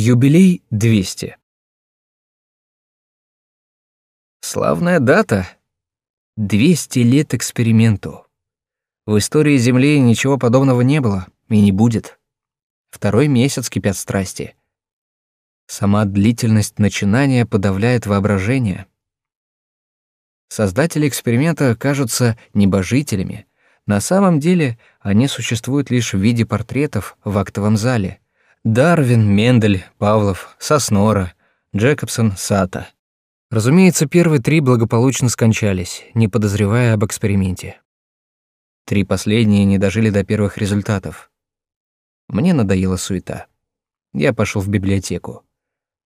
Юбилей 200. Славная дата. 200 лет эксперименту. В истории Земли ничего подобного не было и не будет. Второй месяц кипят страсти. Сама длительность начинания подавляет воображение. Создатели эксперимента кажутся небожителями. На самом деле они существуют лишь в виде портретов в актовом зале — Дарвин, Мендель, Павлов, Соснора, Джекобсон, Сата. Разумеется, первые три благополучно скончались, не подозревая об эксперименте. Три последние не дожили до первых результатов. Мне надоела суета. Я пошел в библиотеку.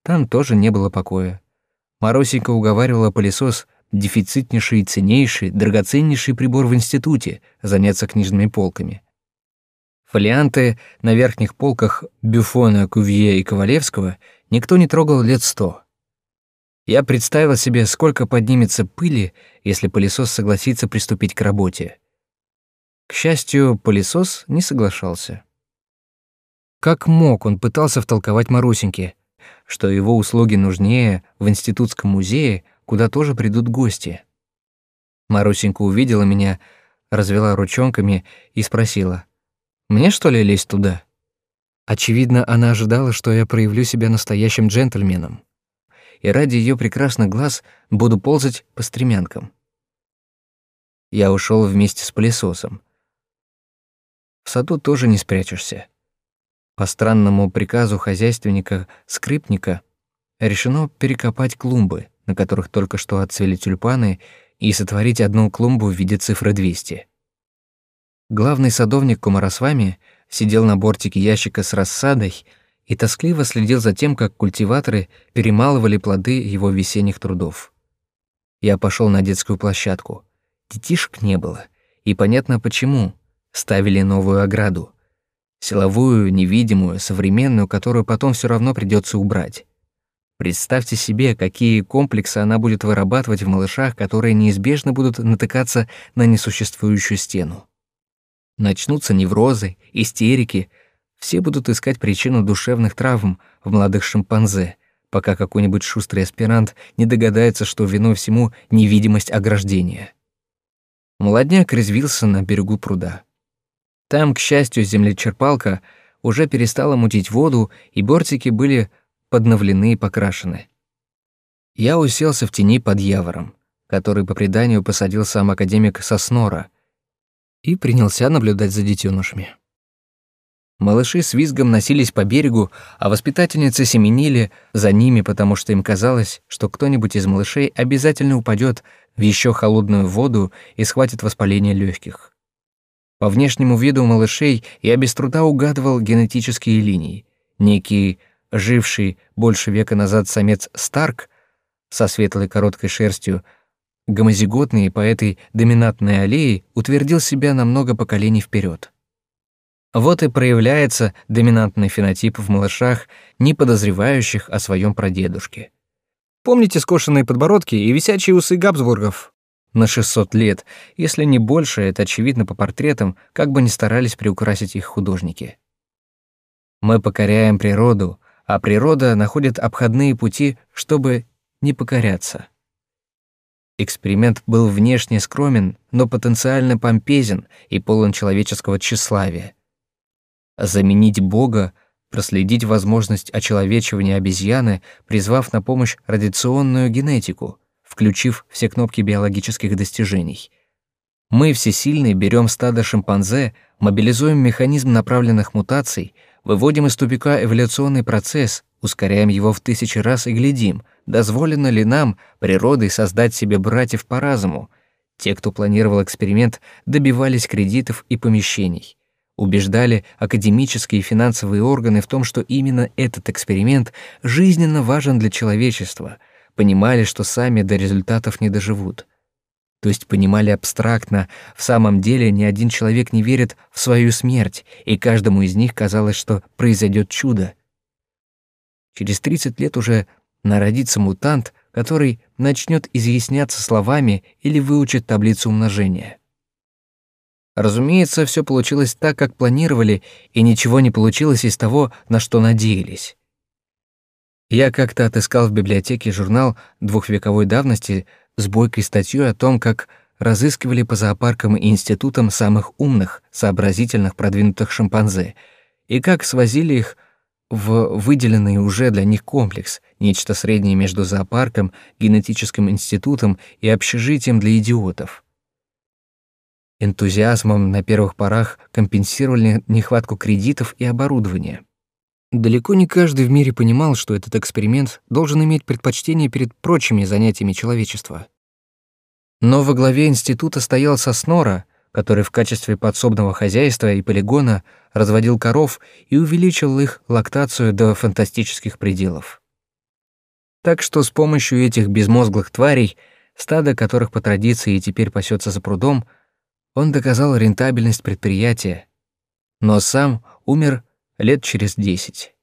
Там тоже не было покоя. Марусенька уговаривала пылесос дефицитнейший ценнейший, драгоценнейший прибор в институте заняться книжными полками. Фолианты на верхних полках Бюфона, Кувье и Ковалевского никто не трогал лет сто. Я представил себе, сколько поднимется пыли, если пылесос согласится приступить к работе. К счастью, пылесос не соглашался. Как мог, он пытался втолковать Марусеньке, что его услуги нужнее в институтском музее, куда тоже придут гости. Марусенька увидела меня, развела ручонками и спросила — мне, что ли, лезть туда? Очевидно, она ожидала, что я проявлю себя настоящим джентльменом. И ради ее прекрасных глаз буду ползать по стремянкам. Я ушел вместе с пылесосом. В саду тоже не спрячешься. По странному приказу хозяйственника-скрипника решено перекопать клумбы, на которых только что отцвели тюльпаны, и сотворить одну клумбу в виде цифры 200. Главный садовник Кумарасвами сидел на бортике ящика с рассадой и тоскливо следил за тем, как культиваторы перемалывали плоды его весенних трудов. Я пошел на детскую площадку. Детишек не было, и понятно почему. Ставили новую ограду. Силовую, невидимую, современную, которую потом все равно придется убрать. Представьте себе, какие комплексы она будет вырабатывать в малышах, которые неизбежно будут натыкаться на несуществующую стену. Начнутся неврозы, истерики. Все будут искать причину душевных травм в молодых шимпанзе, пока какой-нибудь шустрый аспирант не догадается, что виной всему невидимость ограждения. Молодняк резвился на берегу пруда. Там, к счастью, землечерпалка уже перестала мутить воду, и бортики были подновлены и покрашены. Я уселся в тени под явором, который по преданию посадил сам академик Соснора — и принялся наблюдать за детенышами. Малыши с визгом носились по берегу, а воспитательницы семенили за ними, потому что им казалось, что кто-нибудь из малышей обязательно упадет в еще холодную воду и схватит воспаление легких. По внешнему виду малышей я без труда угадывал генетические линии. Некий живший больше века назад самец Старк со светлой короткой шерстью — гомозиготный по этой доминантной аллее утвердил себя на много поколений вперед. Вот и проявляется доминантный фенотип в малышах, не подозревающих о своем прадедушке. Помните скошенные подбородки и висячие усы Габсбургов? На 600 лет, если не больше, это очевидно по портретам, как бы ни старались приукрасить их художники. Мы покоряем природу, а природа находит обходные пути, чтобы не покоряться. Эксперимент был внешне скромен, но потенциально помпезен и полон человеческого тщеславия. Заменить Бога, проследить возможность очеловечивания обезьяны, призвав на помощь радиационную генетику, включив все кнопки биологических достижений. Мы всесильные берем стадо шимпанзе, мобилизуем механизм направленных мутаций, выводим из тупика эволюционный процесс, ускоряем его в тысячи раз и глядим, дозволено ли нам, природой, создать себе братьев по разуму. Те, кто планировал эксперимент, добивались кредитов и помещений. Убеждали академические и финансовые органы в том, что именно этот эксперимент жизненно важен для человечества, понимали, что сами до результатов не доживут. То есть понимали абстрактно, в самом деле ни один человек не верит в свою смерть, и каждому из них казалось, что произойдет чудо — Через 30 лет уже народится мутант, который начнет изъясняться словами или выучит таблицу умножения. Разумеется, все получилось так, как планировали, и ничего не получилось из того, на что надеялись. Я как-то отыскал в библиотеке журнал двухвековой давности с бойкой о том, как разыскивали по зоопаркам и институтам самых умных, сообразительных, продвинутых шимпанзе, и как свозили их в выделенный уже для них комплекс, нечто среднее между зоопарком, генетическим институтом и общежитием для идиотов. Энтузиазмом на первых порах компенсировали нехватку кредитов и оборудования. Далеко не каждый в мире понимал, что этот эксперимент должен иметь предпочтение перед прочими занятиями человечества. Но во главе института стоял Соснора, который в качестве подсобного хозяйства и полигона разводил коров и увеличил их лактацию до фантастических пределов. Так что с помощью этих безмозглых тварей, стадо которых по традиции теперь пасется за прудом, он доказал рентабельность предприятия, но сам умер лет через десять.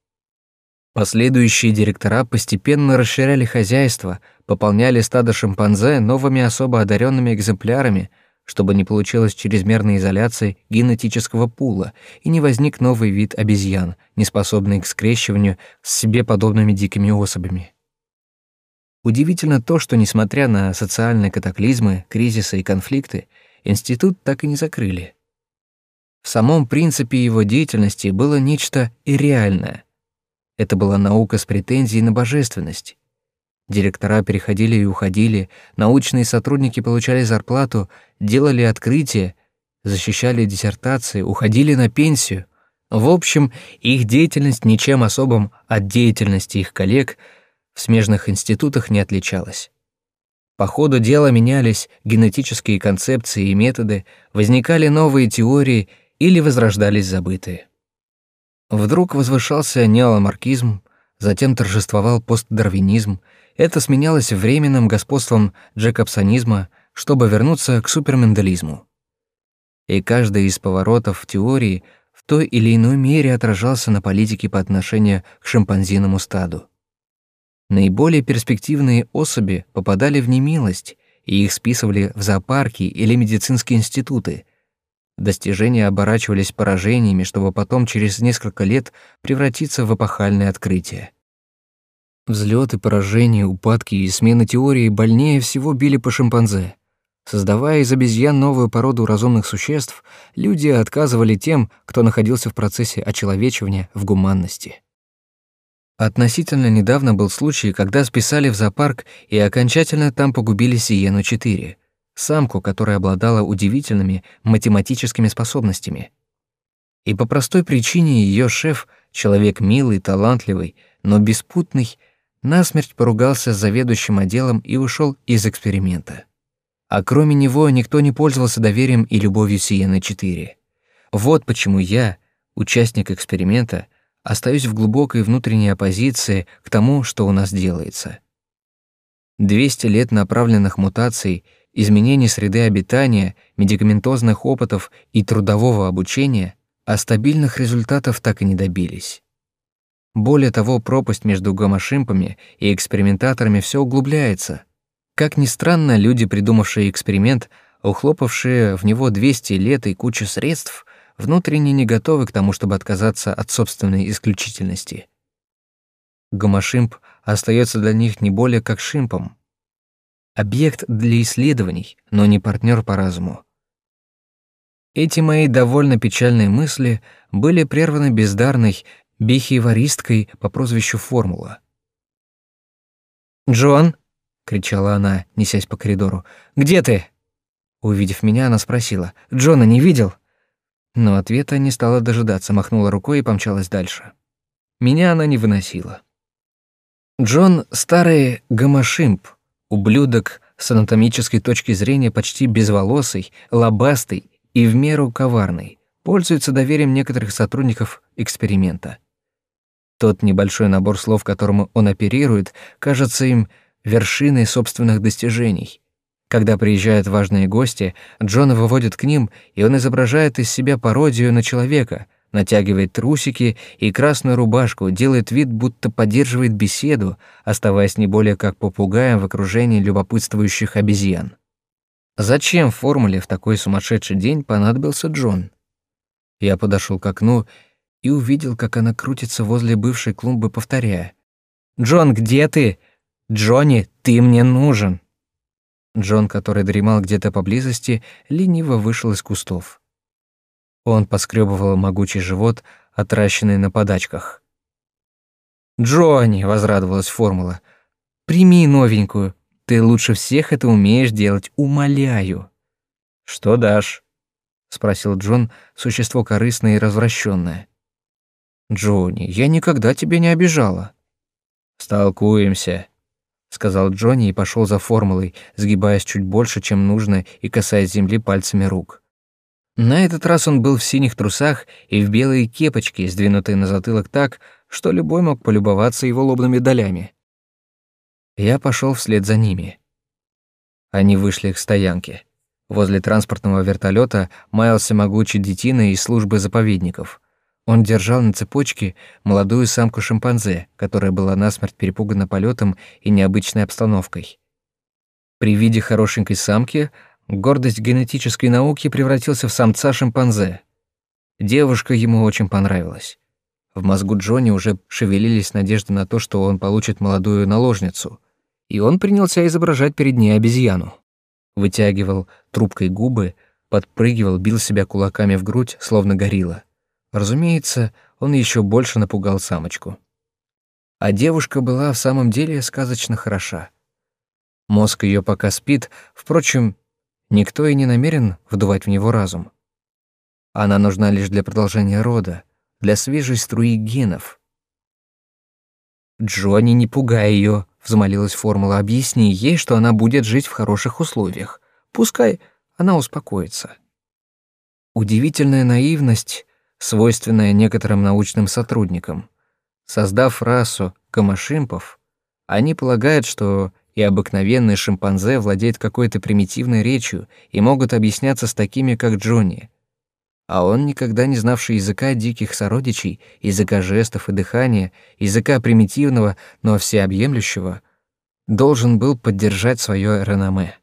Последующие директора постепенно расширяли хозяйство, пополняли стадо шимпанзе новыми особо одаренными экземплярами, чтобы не получилось чрезмерной изоляции генетического пула и не возник новый вид обезьян, не способный к скрещиванию с себе подобными дикими особями. Удивительно то, что, несмотря на социальные катаклизмы, кризисы и конфликты, институт так и не закрыли. В самом принципе его деятельности было нечто ирреальное. Это была наука с претензией на божественность. Директора переходили и уходили, научные сотрудники получали зарплату, делали открытия, защищали диссертации, уходили на пенсию. В общем, их деятельность ничем особым от деятельности их коллег в смежных институтах не отличалась. По ходу дела менялись генетические концепции и методы, возникали новые теории или возрождались забытые. Вдруг возвышался неоламаркизм, затем торжествовал постдарвинизм, это сменялось временным господством джекобсонизма, чтобы вернуться к супермендализму. И каждый из поворотов в теории в той или иной мере отражался на политике по отношению к шимпанзиному стаду. Наиболее перспективные особи попадали в немилость, и их списывали в зоопарки или медицинские институты. Достижения оборачивались поражениями, чтобы потом через несколько лет превратиться в эпохальное открытие. Взлеты, поражения, упадки и смена теории больнее всего били по шимпанзе. Создавая из обезьян новую породу разумных существ, люди отказывали тем, кто находился в процессе очеловечивания в гуманности. Относительно недавно был случай, когда списали в зоопарк и окончательно там погубили Сиену-4, самку, которая обладала удивительными математическими способностями. И по простой причине ее шеф, человек милый, талантливый, но беспутный, насмерть поругался с заведующим отделом и ушел из эксперимента. А кроме него никто не пользовался доверием и любовью Сиены-4. Вот почему я, участник эксперимента, остаюсь в глубокой внутренней оппозиции к тому, что у нас делается. 200 лет направленных мутаций, изменений среды обитания, медикаментозных опытов и трудового обучения, а стабильных результатов так и не добились. Более того, пропасть между гомошимпами и экспериментаторами все углубляется. Как ни странно, люди, придумавшие эксперимент, ухлопавшие в него 200 лет и кучу средств, внутренне не готовы к тому, чтобы отказаться от собственной исключительности. Гомошимп остается для них не более как шимпом. Объект для исследований, но не партнер по разуму. Эти мои довольно печальные мысли были прерваны бездарной бихеваристкой по прозвищу Формула. «Джон!» — кричала она, несясь по коридору. «Где ты?» Увидев меня, она спросила. «Джона не видел?» Но ответа не стала дожидаться, махнула рукой и помчалась дальше. Меня она не выносила. Джон — старый гомошимп, ублюдок с анатомической точки зрения почти безволосый, лобастый и в меру коварный, пользуется доверием некоторых сотрудников эксперимента. Тот небольшой набор слов, которым он оперирует, кажется им вершиной собственных достижений. Когда приезжают важные гости, Джона выводит к ним, и он изображает из себя пародию на человека, натягивает трусики и красную рубашку, делает вид, будто поддерживает беседу, оставаясь не более как попугаем в окружении любопытствующих обезьян. Зачем формуле в такой сумасшедший день понадобился Джон? Я подошел к окну и увидел, как она крутится возле бывшей клумбы, повторяя Джон, где ты? Джонни, ты мне нужен!» Джон, который дремал где-то поблизости, лениво вышел из кустов. Он поскребывал могучий живот, отращенный на подачках. «Джонни!» — возрадовалась формула. «Прими новенькую. Ты лучше всех это умеешь делать, умоляю». «Что дашь?» — спросил Джон, существо корыстное и развращенное. «Джонни, я никогда тебя не обижала». «Столкуемся», — сказал Джонни и пошел за формулой, сгибаясь чуть больше, чем нужно, и касаясь земли пальцами рук. На этот раз он был в синих трусах и в белой кепочке, сдвинутой на затылок так, что любой мог полюбоваться его лобными долями. Я пошел вслед за ними. Они вышли к стоянке. Возле транспортного вертолета маялся могучий детина из службы заповедников. Он держал на цепочке молодую самку шимпанзе, которая была насмерть перепугана полетом и необычной обстановкой. При виде хорошенькой самки гордость генетической науки превратился в самца шимпанзе. Девушка ему очень понравилась. В мозгу Джонни уже шевелились надежды на то, что он получит молодую наложницу, и он принялся изображать перед ней обезьяну вытягивал трубкой губы, подпрыгивал, бил себя кулаками в грудь, словно горилла. Разумеется, он еще больше напугал самочку. А девушка была в самом деле сказочно хороша. Мозг ее пока спит, впрочем, никто и не намерен вдувать в него разум. Она нужна лишь для продолжения рода, для свежей струи генов. «Джонни, не пугай ее, взмолилась формула, объясни ей, что она будет жить в хороших условиях. Пускай она успокоится. Удивительная наивность, свойственная некоторым научным сотрудникам. Создав расу камашимпов, они полагают, что и обыкновенный шимпанзе владеет какой-то примитивной речью и могут объясняться с такими, как Джонни. А он, никогда не знавший языка диких сородичей, языка жестов и дыхания, языка примитивного, но всеобъемлющего, должен был поддержать свое реноме.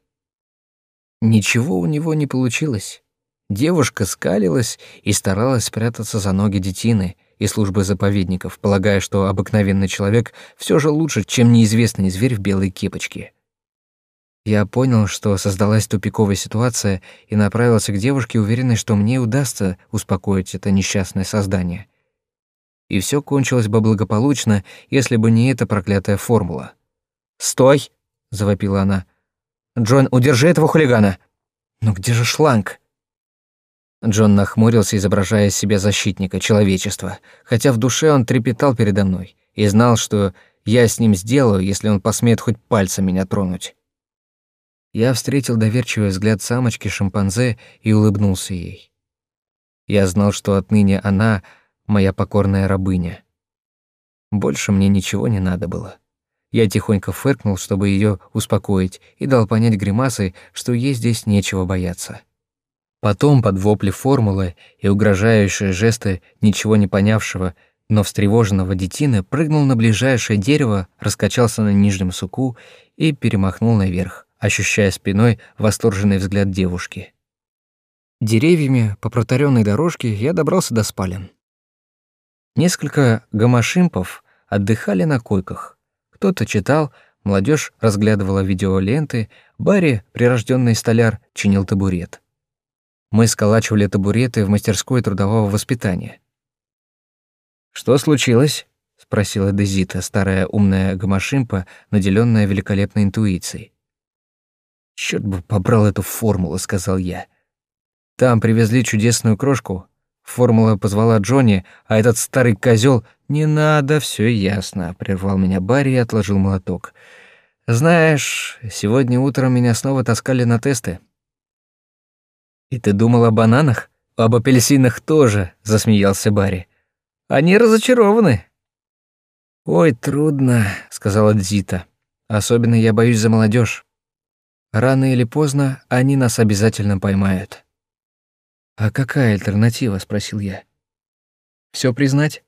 Ничего у него не получилось. Девушка скалилась и старалась спрятаться за ноги детины и службы заповедников, полагая, что обыкновенный человек все же лучше, чем неизвестный зверь в белой кепочке. Я понял, что создалась тупиковая ситуация, и направился к девушке, уверенный, что мне удастся успокоить это несчастное создание. И все кончилось бы благополучно, если бы не эта проклятая формула. «Стой!» — завопила она. «Джон, удержи этого хулигана!» «Ну где же шланг?» Джон нахмурился, изображая из себя защитника человечества, хотя в душе он трепетал передо мной и знал, что я с ним сделаю, если он посмеет хоть пальцем меня тронуть. Я встретил доверчивый взгляд самочки-шимпанзе и улыбнулся ей. Я знал, что отныне она — моя покорная рабыня. Больше мне ничего не надо было. Я тихонько фыркнул, чтобы ее успокоить, и дал понять гримасой, что ей здесь нечего бояться. Потом, под вопли формулы и угрожающие жесты ничего не понявшего, но встревоженного детины, прыгнул на ближайшее дерево, раскачался на нижнем суку и перемахнул наверх ощущая спиной восторженный взгляд девушки. Деревьями по протаренной дорожке я добрался до спален. Несколько гамашимпов отдыхали на койках. Кто-то читал, молодежь разглядывала видеоленты, Барри, прирожденный столяр, чинил табурет. Мы сколачивали табуреты в мастерской трудового воспитания. «Что случилось?» — спросила Дезита, старая умная гамашимпа, наделенная великолепной интуицией. «Черт бы побрал эту формулу», — сказал я. «Там привезли чудесную крошку. Формула позвала Джонни, а этот старый козел «Не надо, все ясно», — прервал меня Барри и отложил молоток. «Знаешь, сегодня утром меня снова таскали на тесты». «И ты думал о бананах? Об апельсинах тоже», — засмеялся Барри. «Они разочарованы». «Ой, трудно», — сказала Дзита. «Особенно я боюсь за молодежь. Рано или поздно они нас обязательно поймают. «А какая альтернатива?» — спросил я. «Все признать?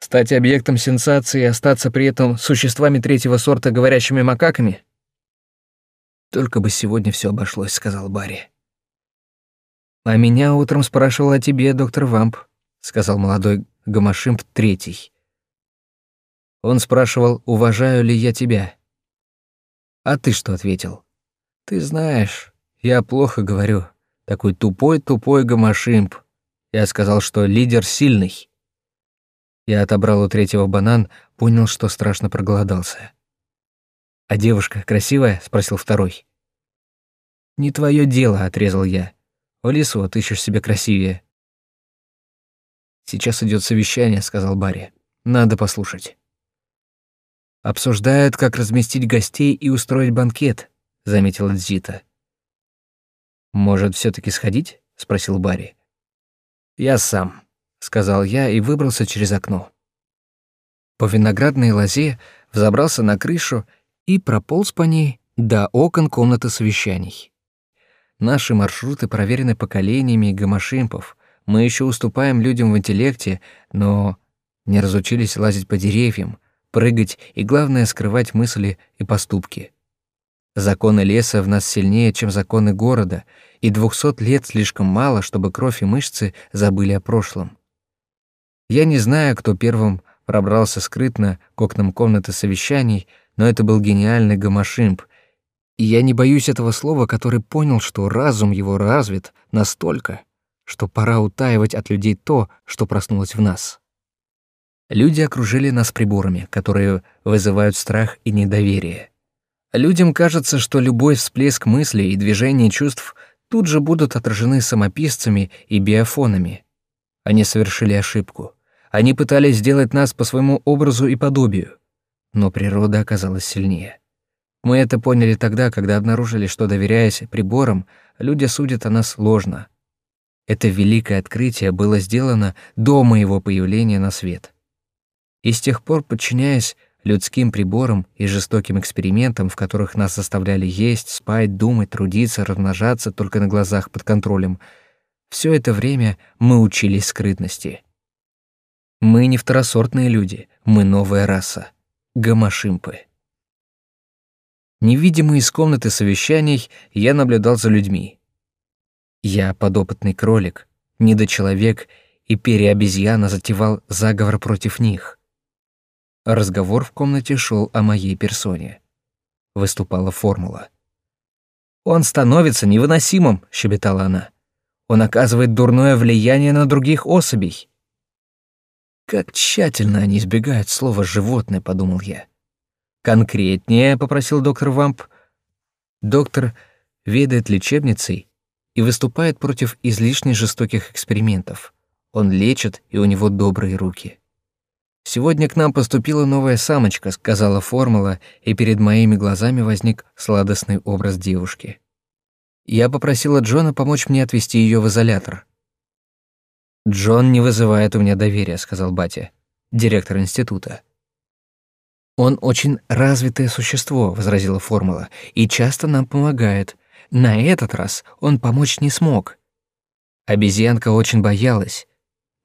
Стать объектом сенсации и остаться при этом существами третьего сорта говорящими макаками?» «Только бы сегодня все обошлось», — сказал Барри. «А меня утром спрашивал о тебе, доктор Вамп», — сказал молодой гамашимп третий. Он спрашивал, уважаю ли я тебя. А ты что ответил? Ты знаешь, я плохо говорю. Такой тупой-тупой гамашимп. Я сказал, что лидер сильный. Я отобрал у третьего банан, понял, что страшно проголодался. «А девушка красивая?» — спросил второй. «Не твое дело», — отрезал я. «В лесу отыщешь себе красивее». «Сейчас идет совещание», — сказал Барри. «Надо послушать». «Обсуждают, как разместить гостей и устроить банкет», — заметила Дзита. «Может, все таки сходить?» — спросил Барри. «Я сам», — сказал я и выбрался через окно. По виноградной лозе взобрался на крышу и прополз по ней до окон комнаты совещаний. Наши маршруты проверены поколениями гомошимпов. Мы еще уступаем людям в интеллекте, но не разучились лазить по деревьям, прыгать и, главное, скрывать мысли и поступки. Законы леса в нас сильнее, чем законы города, и двухсот лет слишком мало, чтобы кровь и мышцы забыли о прошлом. Я не знаю, кто первым пробрался скрытно к окнам комнаты совещаний, но это был гениальный гомошимп, и я не боюсь этого слова, который понял, что разум его развит настолько, что пора утаивать от людей то, что проснулось в нас. Люди окружили нас приборами, которые вызывают страх и недоверие. Людям кажется, что любой всплеск мыслей и движение чувств тут же будут отражены самописцами и биофонами. Они совершили ошибку. Они пытались сделать нас по своему образу и подобию. Но природа оказалась сильнее. Мы это поняли тогда, когда обнаружили, что, доверяясь приборам, люди судят о нас ложно. Это великое открытие было сделано до моего появления на свет. И с тех пор, подчиняясь людским приборам и жестоким экспериментам, в которых нас заставляли есть, спать, думать, трудиться, размножаться только на глазах под контролем, все это время мы учились скрытности. Мы не второсортные люди, мы новая раса. Гамашимпы. Невидимый из комнаты совещаний, я наблюдал за людьми. Я подопытный кролик, недочеловек и переобезьяна затевал заговор против них. Разговор в комнате шел о моей персоне. Выступала формула. «Он становится невыносимым», — щебетала она. «Он оказывает дурное влияние на других особей. Как тщательно они избегают слова «животное», — подумал я. «Конкретнее», — попросил доктор Вамп. Доктор ведает лечебницей и выступает против излишне жестоких экспериментов. Он лечит, и у него добрые руки. «Сегодня к нам поступила новая самочка», — сказала формула, и перед моими глазами возник сладостный образ девушки. Я попросила Джона помочь мне отвезти ее в изолятор. «Джон не вызывает у меня доверия», — сказал батя, директор института. «Он очень развитое существо», — возразила формула, «и часто нам помогает. На этот раз он помочь не смог». Обезьянка очень боялась.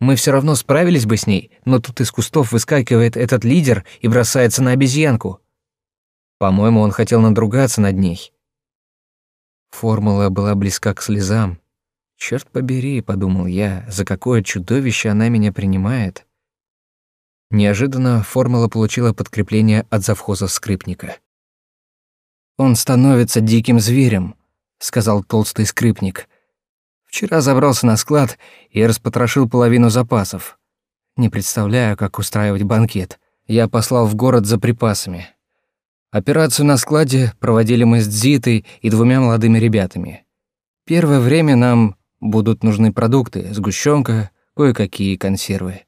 Мы все равно справились бы с ней, но тут из кустов выскакивает этот лидер и бросается на обезьянку. По-моему, он хотел надругаться над ней. Формула была близка к слезам. Черт побери, подумал я, за какое чудовище она меня принимает. Неожиданно формула получила подкрепление от завхоза скрипника. Он становится диким зверем, сказал толстый скрипник. Вчера забрался на склад и распотрошил половину запасов. Не представляю, как устраивать банкет. Я послал в город за припасами. Операцию на складе проводили мы с Дзитой и двумя молодыми ребятами. Первое время нам Будут нужны продукты, сгущенка, кое-какие консервы.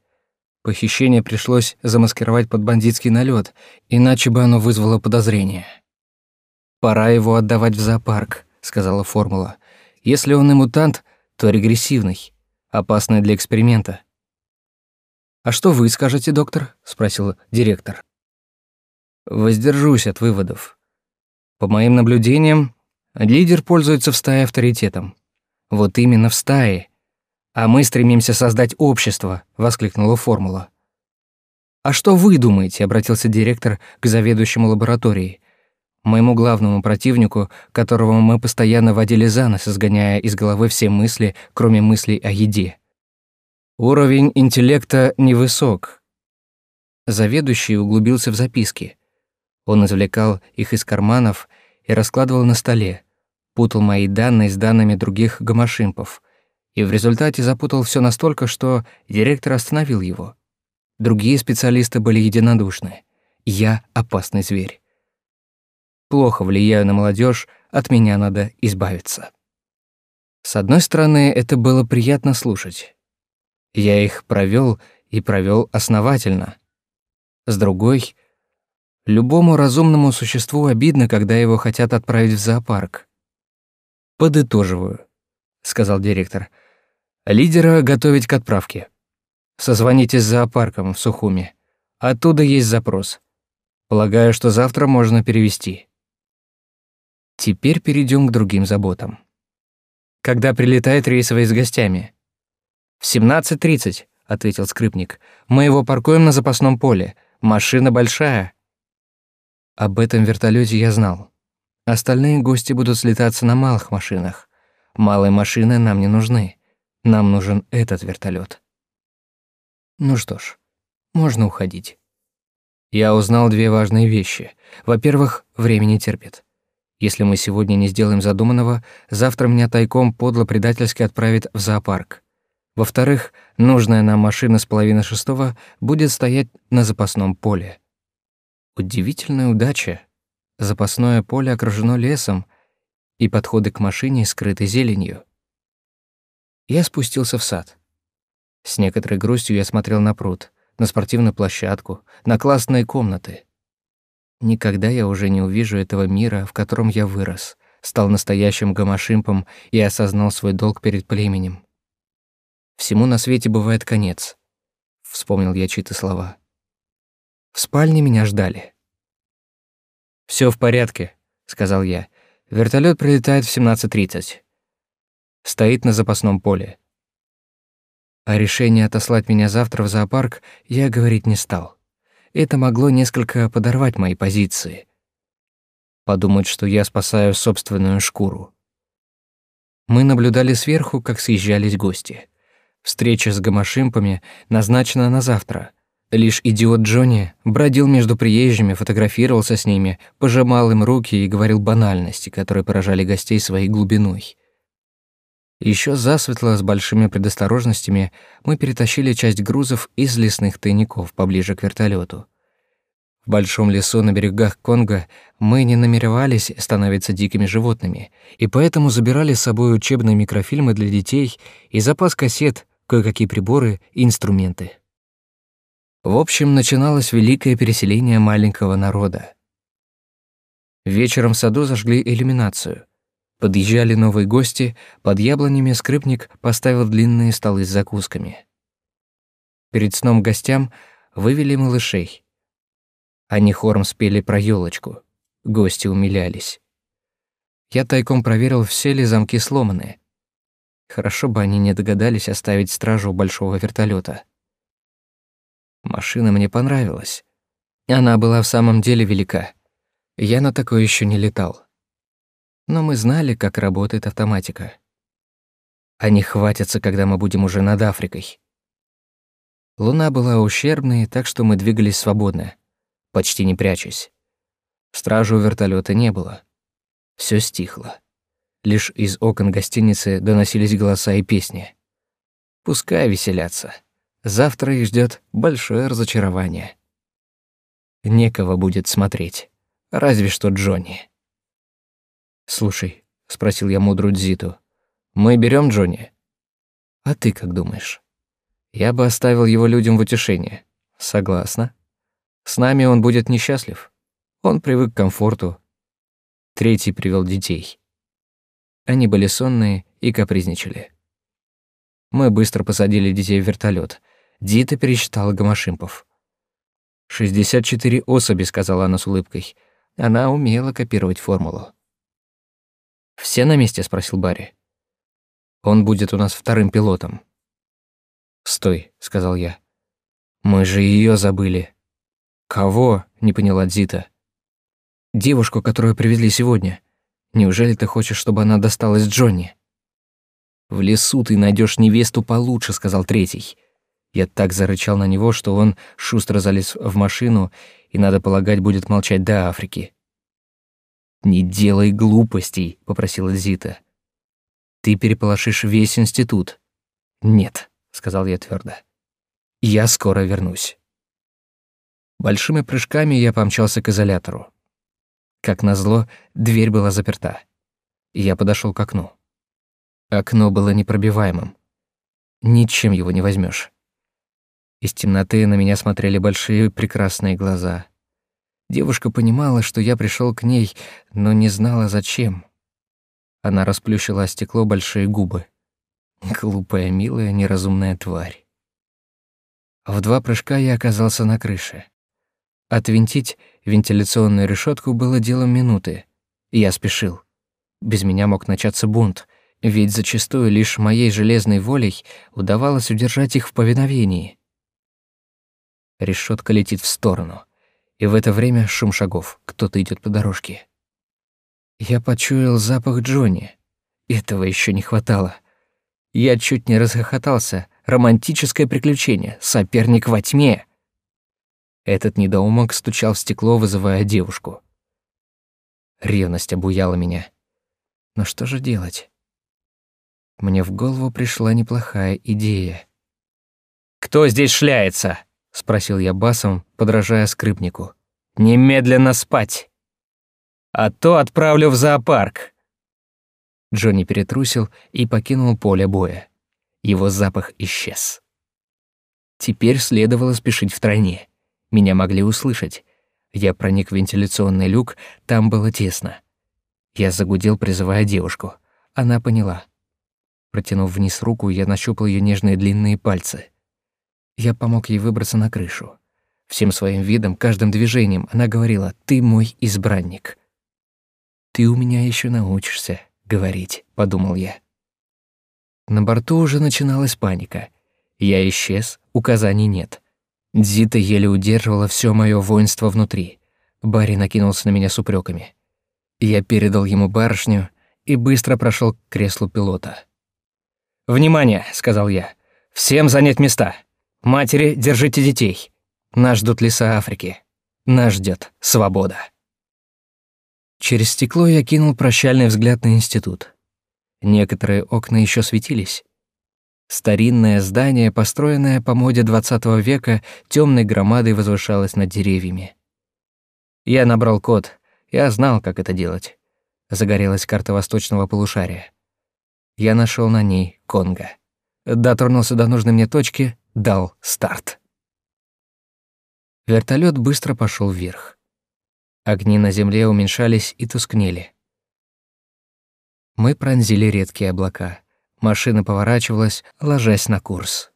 Похищение пришлось замаскировать под бандитский налет, иначе бы оно вызвало подозрение. «Пора его отдавать в зоопарк», — сказала формула. «Если он и мутант, то регрессивный, опасный для эксперимента». «А что вы скажете, доктор?» — спросил директор. «Воздержусь от выводов. По моим наблюдениям, лидер пользуется в стае авторитетом. Вот именно в стае. А мы стремимся создать общество, воскликнула формула. А что вы думаете, обратился директор к заведующему лабораторией. Моему главному противнику, которого мы постоянно водили за нос, изгоняя из головы все мысли, кроме мыслей о еде. Уровень интеллекта невысок. Заведующий углубился в записки. Он извлекал их из карманов и раскладывал на столе, путал мои данные с данными других гамашимпов, и в результате запутал все настолько, что директор остановил его. Другие специалисты были единодушны. Я опасный зверь. Плохо влияю на молодежь, от меня надо избавиться. С одной стороны, это было приятно слушать. Я их провел и провел основательно. С другой, любому разумному существу обидно, когда его хотят отправить в зоопарк. «Подытоживаю», — сказал директор. «Лидера готовить к отправке. Созвоните с зоопарком в Сухуми. Оттуда есть запрос. Полагаю, что завтра можно перевести». Теперь перейдем к другим заботам. Когда прилетает рейсовый с гостями? В 17.30, ответил скрипник. Мы его паркуем на запасном поле. Машина большая. Об этом вертолете я знал. Остальные гости будут слетаться на малых машинах. Малые машины нам не нужны. Нам нужен этот вертолет. Ну что ж, можно уходить. Я узнал две важные вещи. Во-первых, время не терпит. Если мы сегодня не сделаем задуманного, завтра меня тайком подло предательски отправят в зоопарк. Во-вторых, нужная нам машина с половины шестого будет стоять на запасном поле. Удивительная удача. Запасное поле окружено лесом, и подходы к машине скрыты зеленью. Я спустился в сад. С некоторой грустью я смотрел на пруд, на спортивную площадку, на классные комнаты. Никогда я уже не увижу этого мира, в котором я вырос, стал настоящим гамашимпом и осознал свой долг перед племенем. Всему на свете бывает конец. Вспомнил я чьи-то слова. В спальне меня ждали. Все в порядке», — сказал я. Вертолет прилетает в 17.30. Стоит на запасном поле. О решении отослать меня завтра в зоопарк я говорить не стал. Это могло несколько подорвать мои позиции. Подумать, что я спасаю собственную шкуру. Мы наблюдали сверху, как съезжались гости. Встреча с гамашимпами назначена на завтра. Лишь идиот Джонни бродил между приезжими, фотографировался с ними, пожимал им руки и говорил банальности, которые поражали гостей своей глубиной. Еще засветло, с большими предосторожностями, мы перетащили часть грузов из лесных тайников поближе к вертолету. В большом лесу на берегах Конго мы не намеревались становиться дикими животными, и поэтому забирали с собой учебные микрофильмы для детей и запас кассет, кое-какие приборы и инструменты. В общем, начиналось великое переселение маленького народа. Вечером в саду зажгли иллюминацию — Подъезжали новые гости, под яблонями скрипник поставил длинные столы с закусками. Перед сном гостям вывели малышей. Они хором спели про елочку. Гости умилялись. Я тайком проверил, все ли замки сломаны. Хорошо бы они не догадались оставить стражу у большого вертолета. Машина мне понравилась. Она была в самом деле велика. Я на такой еще не летал но мы знали, как работает автоматика. Они хватятся, когда мы будем уже над Африкой. Луна была ущербной, так что мы двигались свободно, почти не прячась. Стражу у вертолета не было. Все стихло. Лишь из окон гостиницы доносились голоса и песни. Пускай веселятся. Завтра их ждет большое разочарование. Некого будет смотреть. Разве что Джонни. «Слушай», — спросил я мудрую Дзиту, — «мы берем Джонни?» «А ты как думаешь?» «Я бы оставил его людям в утешение». «Согласна. С нами он будет несчастлив. Он привык к комфорту». Третий привел детей. Они были сонные и капризничали. Мы быстро посадили детей в вертолет. Дита пересчитала гамашимпов. «Шестьдесят четыре особи», — сказала она с улыбкой. Она умела копировать формулу. «Все на месте?» — спросил Барри. «Он будет у нас вторым пилотом». «Стой», — сказал я. «Мы же ее забыли». «Кого?» — не поняла Дзита. «Девушку, которую привезли сегодня. Неужели ты хочешь, чтобы она досталась Джонни?» «В лесу ты найдешь невесту получше», — сказал третий. Я так зарычал на него, что он шустро залез в машину и, надо полагать, будет молчать до Африки. «Не делай глупостей», — попросила Зита. «Ты переполошишь весь институт». «Нет», — сказал я твердо. «Я скоро вернусь». Большими прыжками я помчался к изолятору. Как назло, дверь была заперта. Я подошел к окну. Окно было непробиваемым. Ничем его не возьмешь. Из темноты на меня смотрели большие прекрасные глаза. Девушка понимала, что я пришел к ней, но не знала зачем. Она расплющила о стекло большие губы. Глупая, милая, неразумная тварь. В два прыжка я оказался на крыше. Отвинтить вентиляционную решетку было делом минуты. Я спешил. Без меня мог начаться бунт, ведь зачастую лишь моей железной волей удавалось удержать их в повиновении решетка летит в сторону. И в это время шум шагов, кто-то идет по дорожке. Я почуял запах Джонни. Этого еще не хватало. Я чуть не расхохотался. Романтическое приключение, соперник во тьме. Этот недоумок стучал в стекло, вызывая девушку. Ревность обуяла меня. Но что же делать? Мне в голову пришла неплохая идея. «Кто здесь шляется?» — спросил я басом, подражая скрипнику. «Немедленно спать! А то отправлю в зоопарк!» Джонни перетрусил и покинул поле боя. Его запах исчез. Теперь следовало спешить втройне. Меня могли услышать. Я проник в вентиляционный люк, там было тесно. Я загудел, призывая девушку. Она поняла. Протянув вниз руку, я нащупал ее нежные длинные пальцы. Я помог ей выбраться на крышу. Всем своим видом, каждым движением она говорила «Ты мой избранник». «Ты у меня еще научишься говорить», — подумал я. На борту уже начиналась паника. Я исчез, указаний нет. Дзита еле удерживала все мое воинство внутри. Барри накинулся на меня с упреками. Я передал ему барышню и быстро прошел к креслу пилота. «Внимание!» — сказал я. «Всем занять места!» Матери, держите детей. Нас ждут леса Африки. Нас ждет свобода. Через стекло я кинул прощальный взгляд на институт. Некоторые окна еще светились. Старинное здание, построенное по моде XX века, темной громадой возвышалось над деревьями. Я набрал код, я знал, как это делать. Загорелась карта восточного полушария. Я нашел на ней Конго. Дотронулся до нужной мне точки, дал старт. Вертолет быстро пошел вверх. Огни на земле уменьшались и тускнели. Мы пронзили редкие облака. Машина поворачивалась, ложась на курс.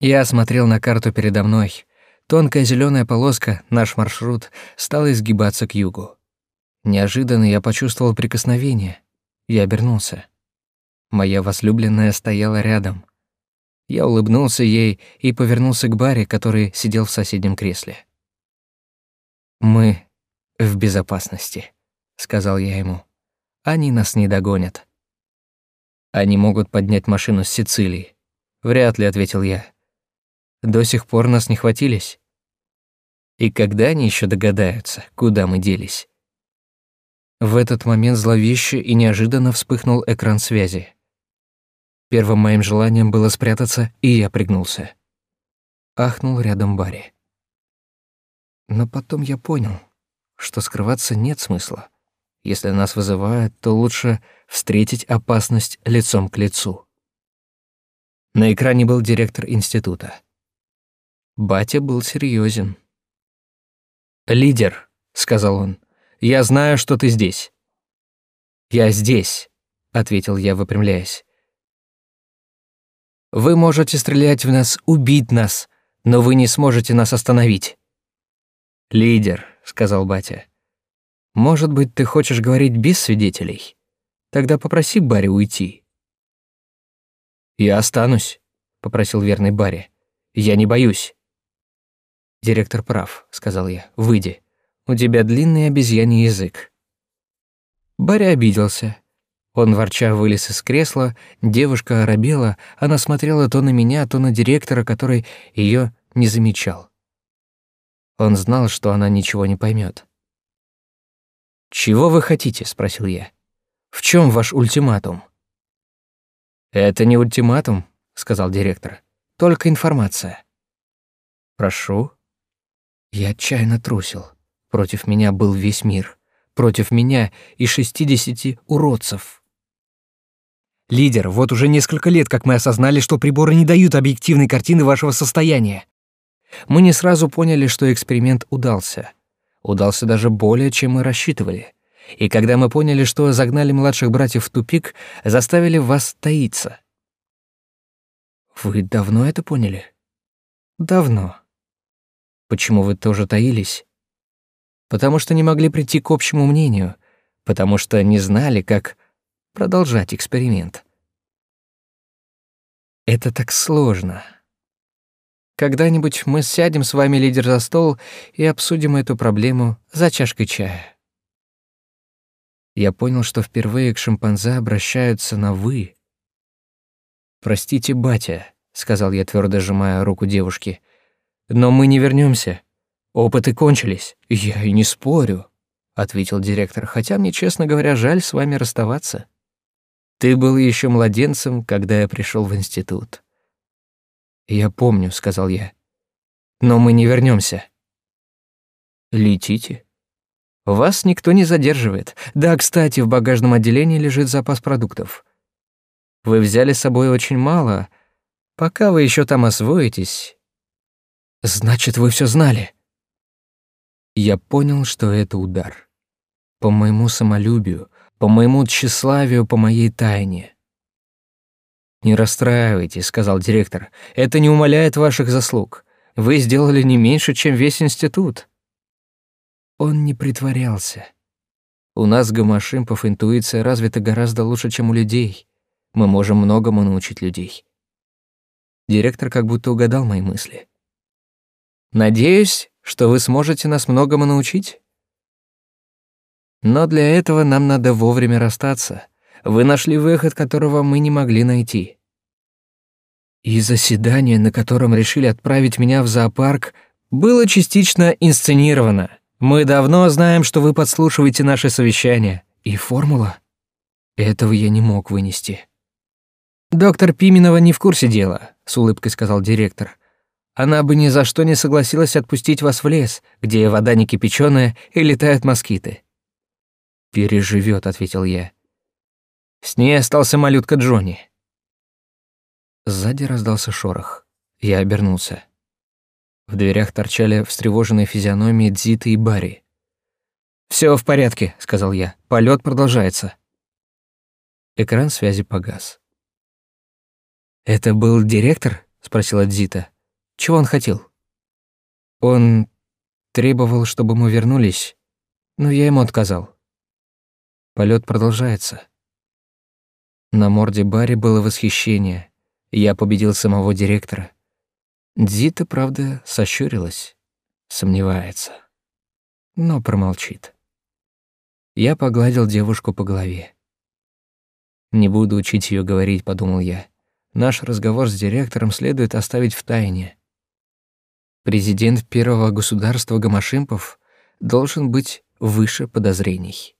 Я смотрел на карту передо мной. Тонкая зеленая полоска, наш маршрут, стала изгибаться к югу. Неожиданно я почувствовал прикосновение. Я обернулся. Моя возлюбленная стояла рядом. Я улыбнулся ей и повернулся к Барри, который сидел в соседнем кресле. «Мы в безопасности», — сказал я ему. «Они нас не догонят». «Они могут поднять машину с Сицилии». «Вряд ли», — ответил я. «До сих пор нас не хватились». «И когда они еще догадаются, куда мы делись?» В этот момент зловеще и неожиданно вспыхнул экран связи. Первым моим желанием было спрятаться, и я пригнулся. Ахнул рядом Барри. Но потом я понял, что скрываться нет смысла. Если нас вызывают, то лучше встретить опасность лицом к лицу. На экране был директор института. Батя был серьезен. «Лидер», — сказал он, — «я знаю, что ты здесь». «Я здесь», — ответил я, выпрямляясь. Вы можете стрелять в нас, убить нас, но вы не сможете нас остановить. Лидер, сказал батя. Может быть, ты хочешь говорить без свидетелей? Тогда попроси Барри уйти. Я останусь, попросил верный Барри. Я не боюсь. Директор прав, сказал я. Выйди. У тебя длинный обезьяний язык. Барри обиделся. Он ворча вылез из кресла, девушка оробела, она смотрела то на меня, то на директора, который ее не замечал. Он знал, что она ничего не поймет. «Чего вы хотите?» — спросил я. «В чем ваш ультиматум?» «Это не ультиматум», — сказал директор. «Только информация». «Прошу». Я отчаянно трусил. Против меня был весь мир. Против меня и шестидесяти уродцев. Лидер, вот уже несколько лет, как мы осознали, что приборы не дают объективной картины вашего состояния. Мы не сразу поняли, что эксперимент удался. Удался даже более, чем мы рассчитывали. И когда мы поняли, что загнали младших братьев в тупик, заставили вас таиться. Вы давно это поняли? Давно. Почему вы тоже таились? Потому что не могли прийти к общему мнению, потому что не знали, как продолжать эксперимент. Это так сложно. Когда-нибудь мы сядем с вами, лидер, за стол и обсудим эту проблему за чашкой чая. Я понял, что впервые к шимпанзе обращаются на «вы». «Простите, батя», — сказал я, твердо сжимая руку девушки, — «но мы не вернемся. Опыты кончились. Я и не спорю», — ответил директор, «хотя мне, честно говоря, жаль с вами расставаться». Ты был еще младенцем, когда я пришел в институт. Я помню, сказал я. Но мы не вернемся. Летите. Вас никто не задерживает. Да, кстати, в багажном отделении лежит запас продуктов. Вы взяли с собой очень мало. Пока вы еще там освоитесь. Значит, вы все знали. Я понял, что это удар. По моему самолюбию, по моему тщеславию, по моей тайне. «Не расстраивайтесь», — сказал директор, — «это не умаляет ваших заслуг. Вы сделали не меньше, чем весь институт». Он не притворялся. У нас, гомошимпов, интуиция развита гораздо лучше, чем у людей. Мы можем многому научить людей. Директор как будто угадал мои мысли. «Надеюсь, что вы сможете нас многому научить?» Но для этого нам надо вовремя расстаться. Вы нашли выход, которого мы не могли найти. И заседание, на котором решили отправить меня в зоопарк, было частично инсценировано. Мы давно знаем, что вы подслушиваете наши совещания. И формула? Этого я не мог вынести. «Доктор Пименова не в курсе дела», — с улыбкой сказал директор. «Она бы ни за что не согласилась отпустить вас в лес, где вода не кипяченая и летают москиты. «Переживет», — ответил я. С ней остался малютка Джонни. Сзади раздался шорох. Я обернулся. В дверях торчали встревоженные физиономии Дзиты и Барри. «Все в порядке», — сказал я. Полет продолжается». Экран связи погас. «Это был директор?» — спросила Дзита. «Чего он хотел?» «Он требовал, чтобы мы вернулись, но я ему отказал. Полет продолжается. На морде Барри было восхищение. Я победил самого директора. Дзита, правда, сощурилась, сомневается, но промолчит. Я погладил девушку по голове. Не буду учить ее говорить, подумал я. Наш разговор с директором следует оставить в тайне. Президент первого государства Гамашимпов должен быть выше подозрений.